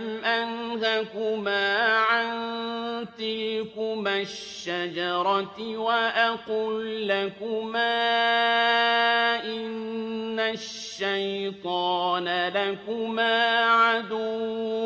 أَلَمْ أَنْهَكُمَا عَن تِلْكُمَا الشَّجَرَةِ وَأَقُل لَّكُمَا إِنَّ الشَّيْطَانَ لَكُمَا عَدُوٌّ